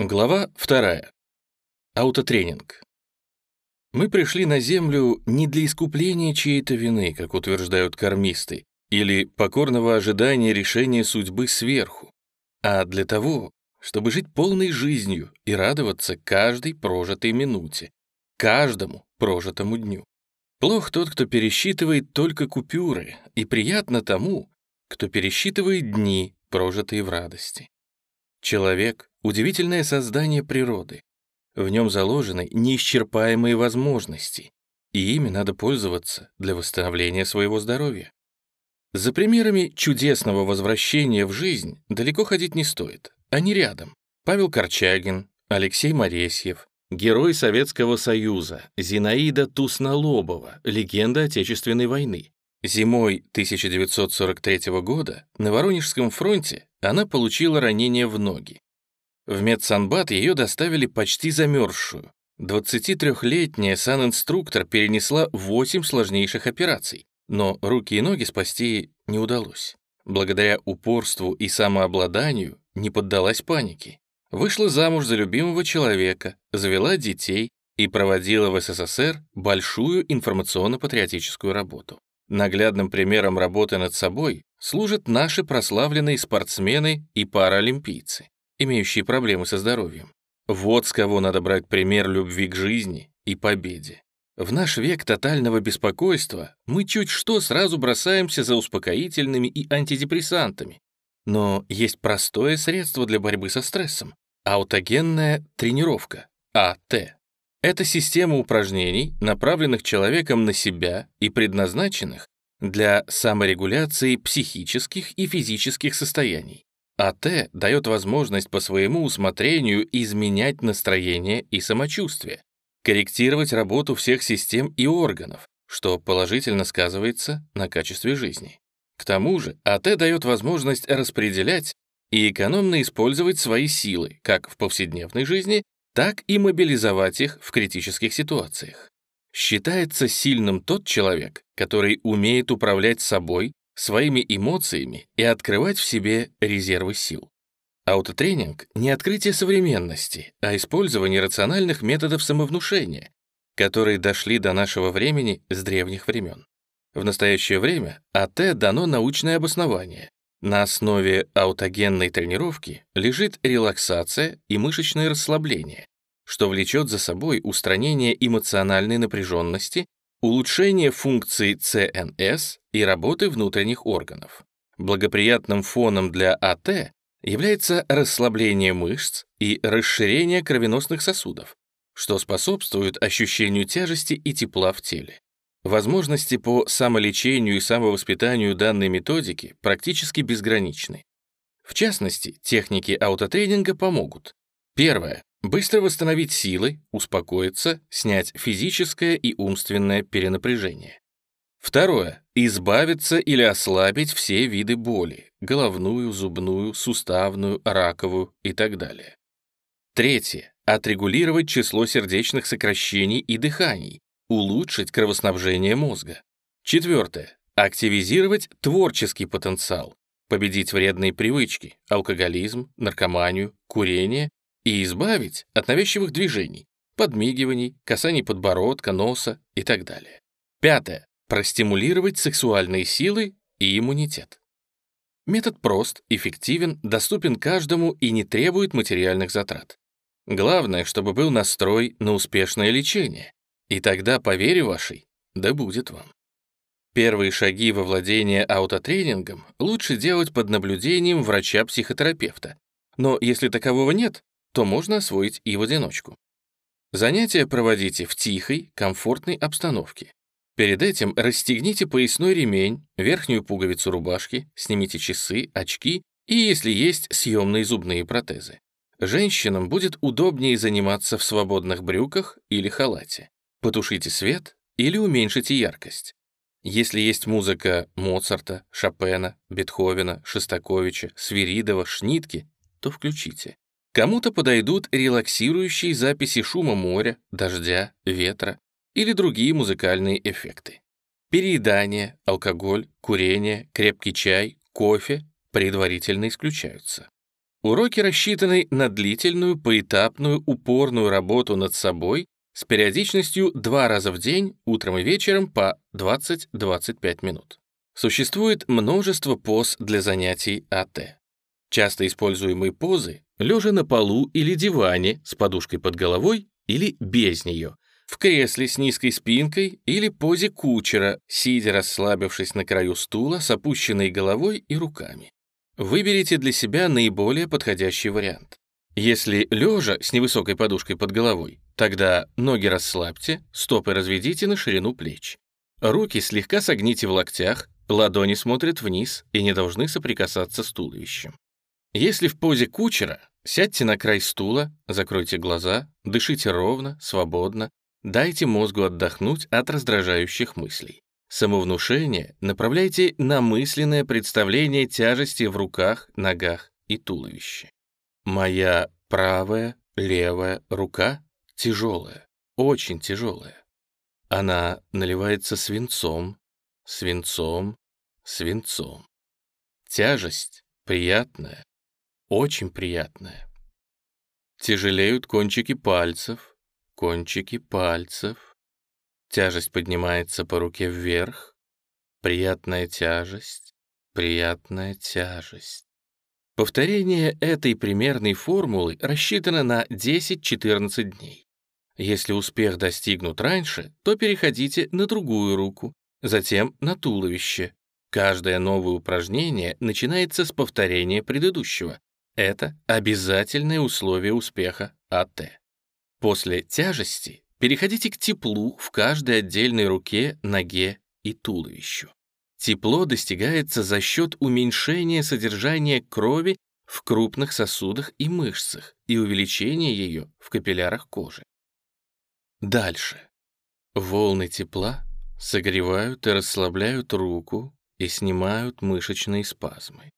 Глава вторая. Аутотренинг. Мы пришли на Землю не для искупления чьей-то вины, как утверждают кармисты, или покорного ожидания решения судьбы сверху, а для того, чтобы жить полной жизнью и радоваться каждой прожитой минуте, каждому прожитому дню. Плох тот, кто пересчитывает только купюры, и приятно тому, кто пересчитывает дни, прожитые в радости. Человек — удивительное создание природы. В нем заложены неисчерпаемые возможности, и ими надо пользоваться для восстановления своего здоровья. За примерами чудесного возвращения в жизнь далеко ходить не стоит. Они рядом. Павел Корчагин, Алексей Моресьев, герой Советского Союза, Зинаида Туснолобова, легенда Отечественной войны. Зимой 1943 года на Воронежском фронте она получила ранение в ноги. В медсанбат ее доставили почти замерзшую. 23-летняя санинструктор перенесла 8 сложнейших операций, но руки и ноги спасти не удалось. Благодаря упорству и самообладанию не поддалась панике. Вышла замуж за любимого человека, завела детей и проводила в СССР большую информационно-патриотическую работу. Наглядным примером работы над собой служат наши прославленные спортсмены и паралимпийцы, имеющие проблемы со здоровьем. Вот с кого надо брать пример любви к жизни и победе. В наш век тотального беспокойства мы чуть что сразу бросаемся за успокоительными и антидепрессантами. Но есть простое средство для борьбы со стрессом — аутогенная тренировка, АТ. Это система упражнений, направленных человеком на себя и предназначенных для саморегуляции психических и физических состояний. АТ дает возможность по своему усмотрению изменять настроение и самочувствие, корректировать работу всех систем и органов, что положительно сказывается на качестве жизни. К тому же АТ дает возможность распределять и экономно использовать свои силы как в повседневной жизни, так и мобилизовать их в критических ситуациях. Считается сильным тот человек, который умеет управлять собой, своими эмоциями и открывать в себе резервы сил. Аутотренинг — не открытие современности, а использование рациональных методов самовнушения, которые дошли до нашего времени с древних времен. В настоящее время АТ дано научное обоснование. На основе аутогенной тренировки лежит релаксация и мышечное расслабление, что влечет за собой устранение эмоциональной напряженности, улучшение функций ЦНС и работы внутренних органов. Благоприятным фоном для АТ является расслабление мышц и расширение кровеносных сосудов, что способствует ощущению тяжести и тепла в теле. Возможности по самолечению и самовоспитанию данной методики практически безграничны. В частности, техники аутотренинга помогут. Первое. Быстро восстановить силы, успокоиться, снять физическое и умственное перенапряжение. Второе. Избавиться или ослабить все виды боли – головную, зубную, суставную, раковую и так далее. Третье. Отрегулировать число сердечных сокращений и дыханий, улучшить кровоснабжение мозга. Четвертое. Активизировать творческий потенциал, победить вредные привычки, алкоголизм, наркоманию, курение и избавить от навязчивых движений, подмигиваний, касаний подбородка, носа и так далее. Пятое. Простимулировать сексуальные силы и иммунитет. Метод прост, эффективен, доступен каждому и не требует материальных затрат. Главное, чтобы был настрой на успешное лечение, и тогда, по вере вашей, да будет вам. Первые шаги во владение аутотренингом лучше делать под наблюдением врача-психотерапевта. Но если такового нет, то можно освоить и в одиночку. Занятия проводите в тихой, комфортной обстановке. Перед этим расстегните поясной ремень, верхнюю пуговицу рубашки, снимите часы, очки и, если есть, съемные зубные протезы. Женщинам будет удобнее заниматься в свободных брюках или халате. Потушите свет или уменьшите яркость. Если есть музыка Моцарта, Шопена, Бетховена, Шостаковича, Свиридова, Шнитки, то включите. Кому-то подойдут релаксирующие записи шума моря, дождя, ветра или другие музыкальные эффекты. Переедание, алкоголь, курение, крепкий чай, кофе предварительно исключаются. Уроки рассчитаны на длительную, поэтапную, упорную работу над собой с периодичностью два раза в день, утром и вечером по 20-25 минут. Существует множество поз для занятий АТ. Часто используемые позы — лежа на полу или диване с подушкой под головой или без нее, в кресле с низкой спинкой или позе кучера, сидя расслабившись на краю стула с опущенной головой и руками. Выберите для себя наиболее подходящий вариант. Если лежа с невысокой подушкой под головой, тогда ноги расслабьте, стопы разведите на ширину плеч. Руки слегка согните в локтях, ладони смотрят вниз и не должны соприкасаться с туловищем. Если в позе кучера, сядьте на край стула, закройте глаза, дышите ровно, свободно, дайте мозгу отдохнуть от раздражающих мыслей. Самовнушение направляйте на мысленное представление тяжести в руках, ногах и туловище. Моя правая, левая рука тяжелая, очень тяжелая. Она наливается свинцом, свинцом, свинцом. Тяжесть приятная, очень приятная. Тяжелеют кончики пальцев, кончики пальцев. Тяжесть поднимается по руке вверх. Приятная тяжесть, приятная тяжесть. Повторение этой примерной формулы рассчитано на 10-14 дней. Если успех достигнут раньше, то переходите на другую руку, затем на туловище. Каждое новое упражнение начинается с повторения предыдущего. Это обязательное условие успеха АТ. После тяжести Переходите к теплу в каждой отдельной руке, ноге и туловищу. Тепло достигается за счет уменьшения содержания крови в крупных сосудах и мышцах и увеличения ее в капиллярах кожи. Дальше. Волны тепла согревают и расслабляют руку и снимают мышечные спазмы.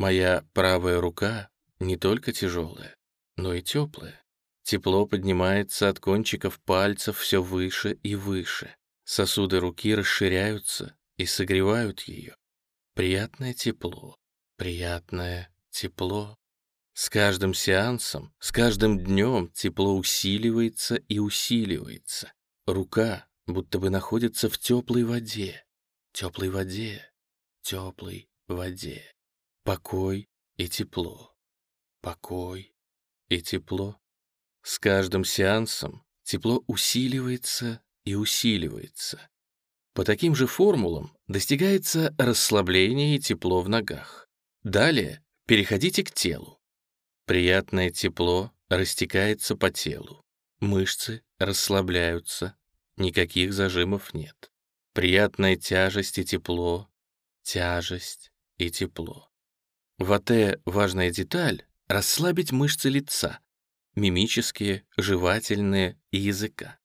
Моя правая рука не только тяжелая, но и теплая. Тепло поднимается от кончиков пальцев все выше и выше. Сосуды руки расширяются и согревают ее. Приятное тепло, приятное тепло. С каждым сеансом, с каждым днем тепло усиливается и усиливается. Рука будто бы находится в теплой воде, теплой воде, теплой воде. Покой и тепло, покой и тепло. С каждым сеансом тепло усиливается и усиливается. По таким же формулам достигается расслабление и тепло в ногах. Далее переходите к телу. Приятное тепло растекается по телу. Мышцы расслабляются, никаких зажимов нет. Приятная тяжесть и тепло, тяжесть и тепло. В АТ важная деталь — расслабить мышцы лица, мимические, жевательные и языка.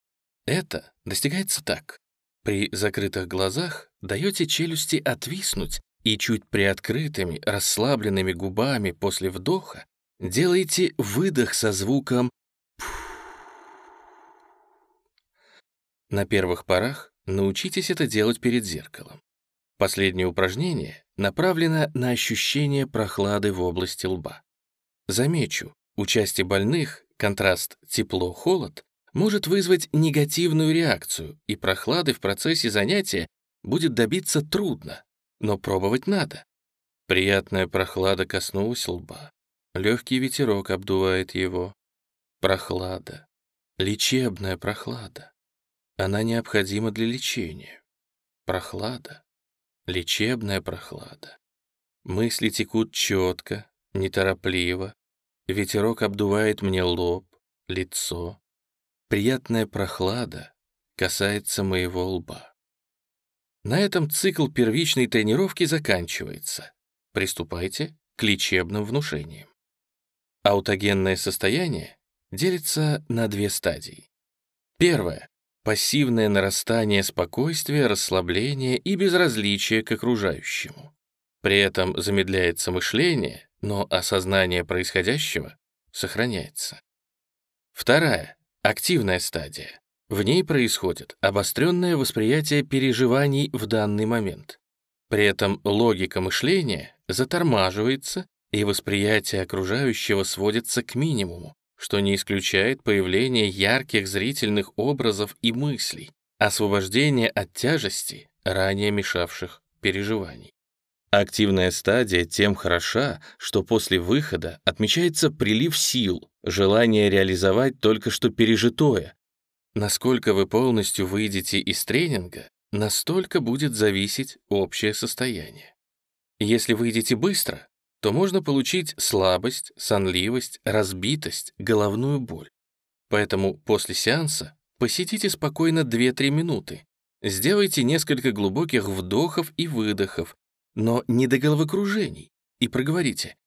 Это достигается так. При закрытых глазах даете челюсти отвиснуть и чуть приоткрытыми, расслабленными губами после вдоха делаете выдох со звуком На первых порах научитесь это делать перед зеркалом. Последнее упражнение направлено на ощущение прохлады в области лба. Замечу, у части больных контраст тепло-холод может вызвать негативную реакцию, и прохлады в процессе занятия будет добиться трудно, но пробовать надо. Приятная прохлада коснулась лба. Легкий ветерок обдувает его. Прохлада. Лечебная прохлада. Она необходима для лечения. Прохлада. Лечебная прохлада. Мысли текут четко, неторопливо, Ветерок обдувает мне лоб, лицо. Приятная прохлада касается моего лба. На этом цикл первичной тренировки заканчивается. Приступайте к лечебным внушениям. Аутогенное состояние делится на две стадии. Первое — пассивное нарастание спокойствия, расслабления и безразличия к окружающему. При этом замедляется мышление, но осознание происходящего сохраняется. Вторая — активная стадия. В ней происходит обостренное восприятие переживаний в данный момент. При этом логика мышления затормаживается и восприятие окружающего сводится к минимуму, что не исключает появление ярких зрительных образов и мыслей, освобождение от тяжести, ранее мешавших переживаний. Активная стадия тем хороша, что после выхода отмечается прилив сил, желание реализовать только что пережитое. Насколько вы полностью выйдете из тренинга, настолько будет зависеть общее состояние. Если выйдете быстро, то можно получить слабость, сонливость, разбитость, головную боль. Поэтому после сеанса посетите спокойно 2-3 минуты, сделайте несколько глубоких вдохов и выдохов, но не до головокружений, и проговорите.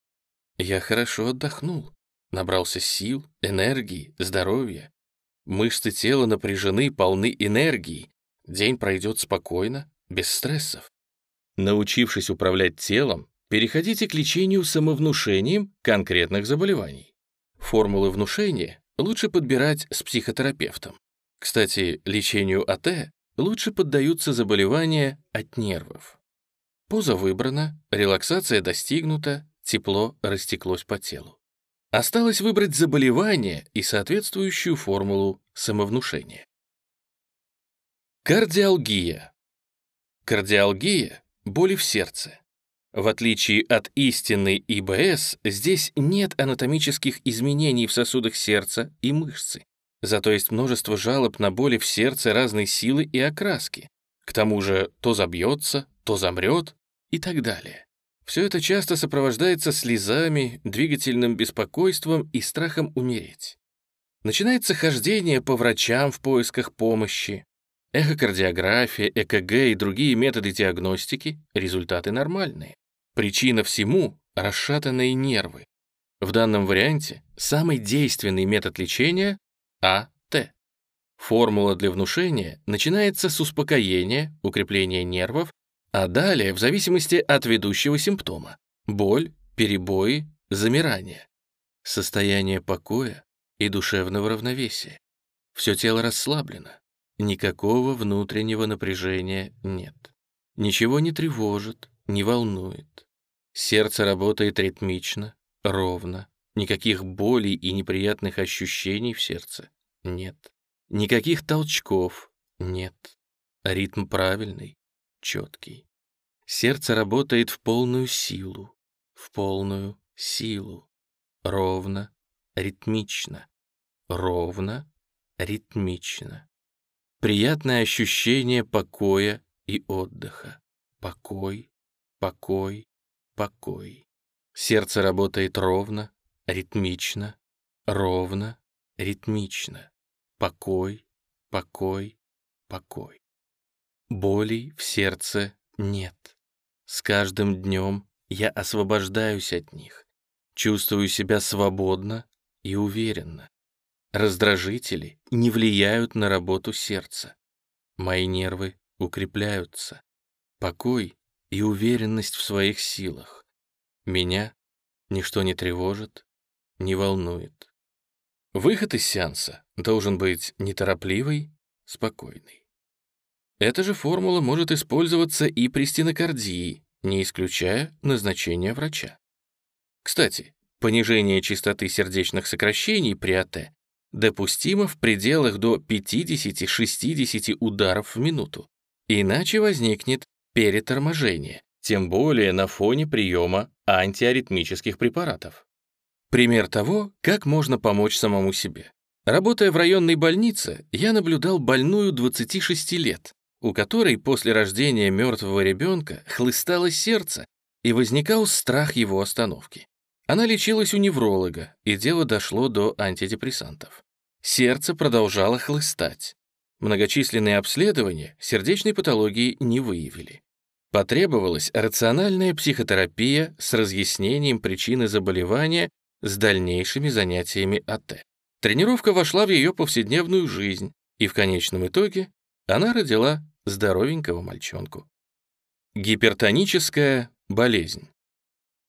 «Я хорошо отдохнул, набрался сил, энергии, здоровья. Мышцы тела напряжены, полны энергии. День пройдет спокойно, без стрессов. Научившись управлять телом, переходите к лечению самовнушением конкретных заболеваний. Формулы внушения лучше подбирать с психотерапевтом. Кстати, лечению АТ лучше поддаются заболевания от нервов. Поза выбрана, релаксация достигнута, тепло растеклось по телу. Осталось выбрать заболевание и соответствующую формулу самовнушения. Кардиалгия. Кардиалгия — боли в сердце. В отличие от истинной ИБС, здесь нет анатомических изменений в сосудах сердца и мышцы. Зато есть множество жалоб на боли в сердце разной силы и окраски. К тому же то забьется, то замрет и так далее. Все это часто сопровождается слезами, двигательным беспокойством и страхом умереть. Начинается хождение по врачам в поисках помощи. Эхокардиография, ЭКГ и другие методы диагностики — результаты нормальные. Причина всему — расшатанные нервы. В данном варианте самый действенный метод лечения — АТ. Формула для внушения начинается с успокоения, укрепления нервов а далее, в зависимости от ведущего симптома, боль, перебои, замирание, состояние покоя и душевного равновесия. Все тело расслаблено, никакого внутреннего напряжения нет. Ничего не тревожит, не волнует. Сердце работает ритмично, ровно, никаких болей и неприятных ощущений в сердце нет. Никаких толчков нет. Ритм правильный, четкий. Сердце работает в полную силу, в полную силу. Ровно, ритмично. Ровно, ритмично. Приятное ощущение покоя и отдыха. Покой, покой, покой. Сердце работает ровно, ритмично, ровно, ритмично. Покой, покой, покой. Болей в сердце нет. С каждым днем я освобождаюсь от них, чувствую себя свободно и уверенно. Раздражители не влияют на работу сердца. Мои нервы укрепляются. Покой и уверенность в своих силах. Меня ничто не тревожит, не волнует. Выход из сеанса должен быть неторопливый, спокойный. Эта же формула может использоваться и при стенокардии, не исключая назначения врача. Кстати, понижение частоты сердечных сокращений при АТ допустимо в пределах до 50-60 ударов в минуту, иначе возникнет переторможение, тем более на фоне приема антиаритмических препаратов. Пример того, как можно помочь самому себе. Работая в районной больнице, я наблюдал больную 26 лет, у которой после рождения мертвого ребенка хлыстало сердце и возникал страх его остановки. Она лечилась у невролога, и дело дошло до антидепрессантов. Сердце продолжало хлыстать. Многочисленные обследования сердечной патологии не выявили. Потребовалась рациональная психотерапия с разъяснением причины заболевания с дальнейшими занятиями АТ. Тренировка вошла в ее повседневную жизнь, и в конечном итоге она родила здоровенького мальчонку. Гипертоническая болезнь.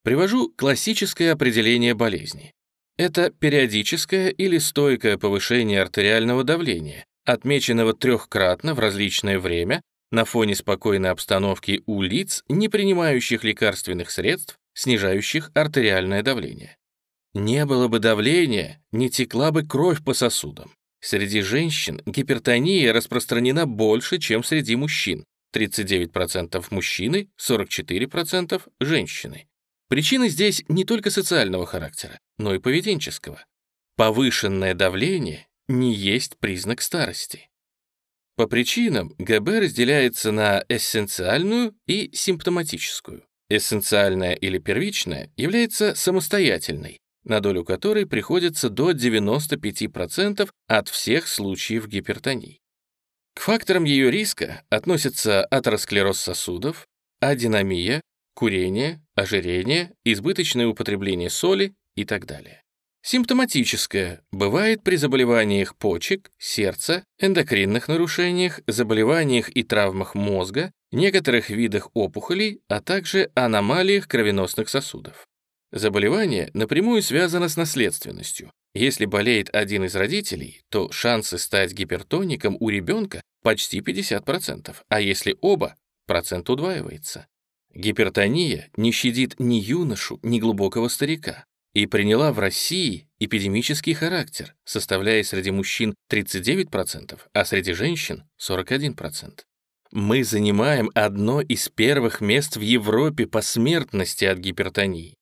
Привожу классическое определение болезни. Это периодическое или стойкое повышение артериального давления, отмеченного трехкратно в различное время на фоне спокойной обстановки у лиц, не принимающих лекарственных средств снижающих артериальное давление. Не было бы давления, не текла бы кровь по сосудам. Среди женщин гипертония распространена больше, чем среди мужчин. 39% мужчины, 44% женщины. Причины здесь не только социального характера, но и поведенческого. Повышенное давление не есть признак старости. По причинам ГБ разделяется на эссенциальную и симптоматическую. Эссенциальная или первичная является самостоятельной, на долю которой приходится до 95% от всех случаев гипертонии. К факторам ее риска относятся атеросклероз сосудов, адинамия, курение, ожирение, избыточное употребление соли и так далее. Симптоматическое бывает при заболеваниях почек, сердца, эндокринных нарушениях, заболеваниях и травмах мозга, некоторых видах опухолей, а также аномалиях кровеносных сосудов. Заболевание напрямую связано с наследственностью. Если болеет один из родителей, то шансы стать гипертоником у ребенка почти 50%, а если оба, процент удваивается. Гипертония не щадит ни юношу, ни глубокого старика и приняла в России эпидемический характер, составляя среди мужчин 39%, а среди женщин 41%. Мы занимаем одно из первых мест в Европе по смертности от гипертонии.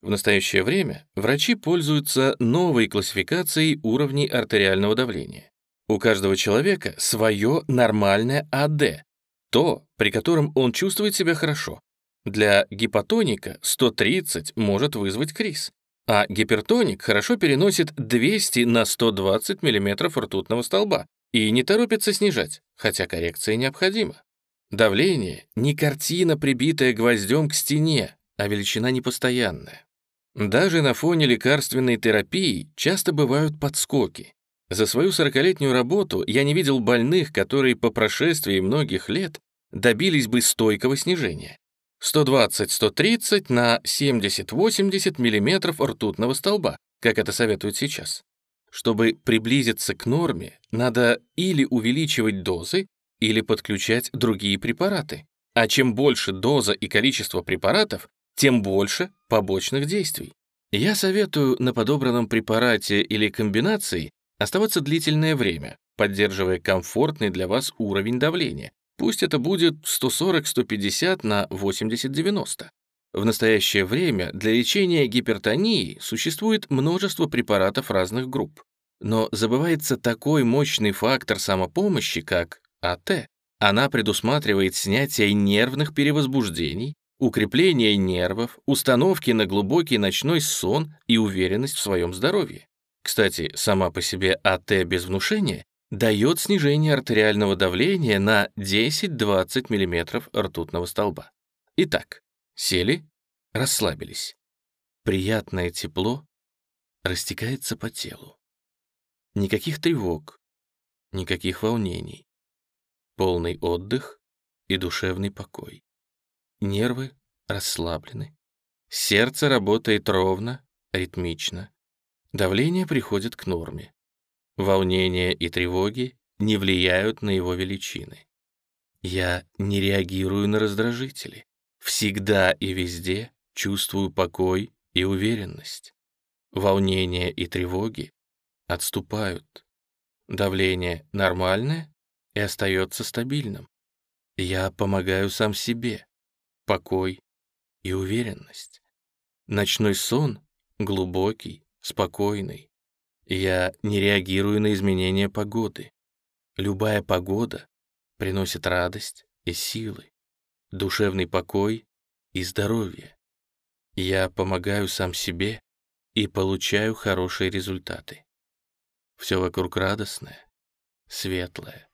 В настоящее время врачи пользуются новой классификацией уровней артериального давления. У каждого человека свое нормальное АД, то, при котором он чувствует себя хорошо. Для гипотоника 130 может вызвать криз, а гипертоник хорошо переносит 200 на 120 мм ртутного столба и не торопится снижать, хотя коррекция необходима. Давление — не картина, прибитая гвоздем к стене, а величина непостоянная. Даже на фоне лекарственной терапии часто бывают подскоки. За свою 40-летнюю работу я не видел больных, которые по прошествии многих лет добились бы стойкого снижения. 120-130 на 70-80 мм ртутного столба, как это советуют сейчас. Чтобы приблизиться к норме, надо или увеличивать дозы, или подключать другие препараты. А чем больше доза и количество препаратов, тем больше побочных действий. Я советую на подобранном препарате или комбинации оставаться длительное время, поддерживая комфортный для вас уровень давления. Пусть это будет 140-150 на 80-90. В настоящее время для лечения гипертонии существует множество препаратов разных групп. Но забывается такой мощный фактор самопомощи, как АТ. Она предусматривает снятие нервных перевозбуждений, укрепление нервов, установки на глубокий ночной сон и уверенность в своем здоровье. Кстати, сама по себе АТ без внушения дает снижение артериального давления на 10-20 мм ртутного столба. Итак, сели, расслабились. Приятное тепло растекается по телу. Никаких тревог, никаких волнений. Полный отдых и душевный покой. Нервы расслаблены. Сердце работает ровно, ритмично. Давление приходит к норме. Волнение и тревоги не влияют на его величины. Я не реагирую на раздражители. Всегда и везде чувствую покой и уверенность. Волнение и тревоги отступают. Давление нормальное и остается стабильным. Я помогаю сам себе покой и уверенность. Ночной сон глубокий, спокойный. Я не реагирую на изменения погоды. Любая погода приносит радость и силы, душевный покой и здоровье. Я помогаю сам себе и получаю хорошие результаты. Все вокруг радостное, светлое,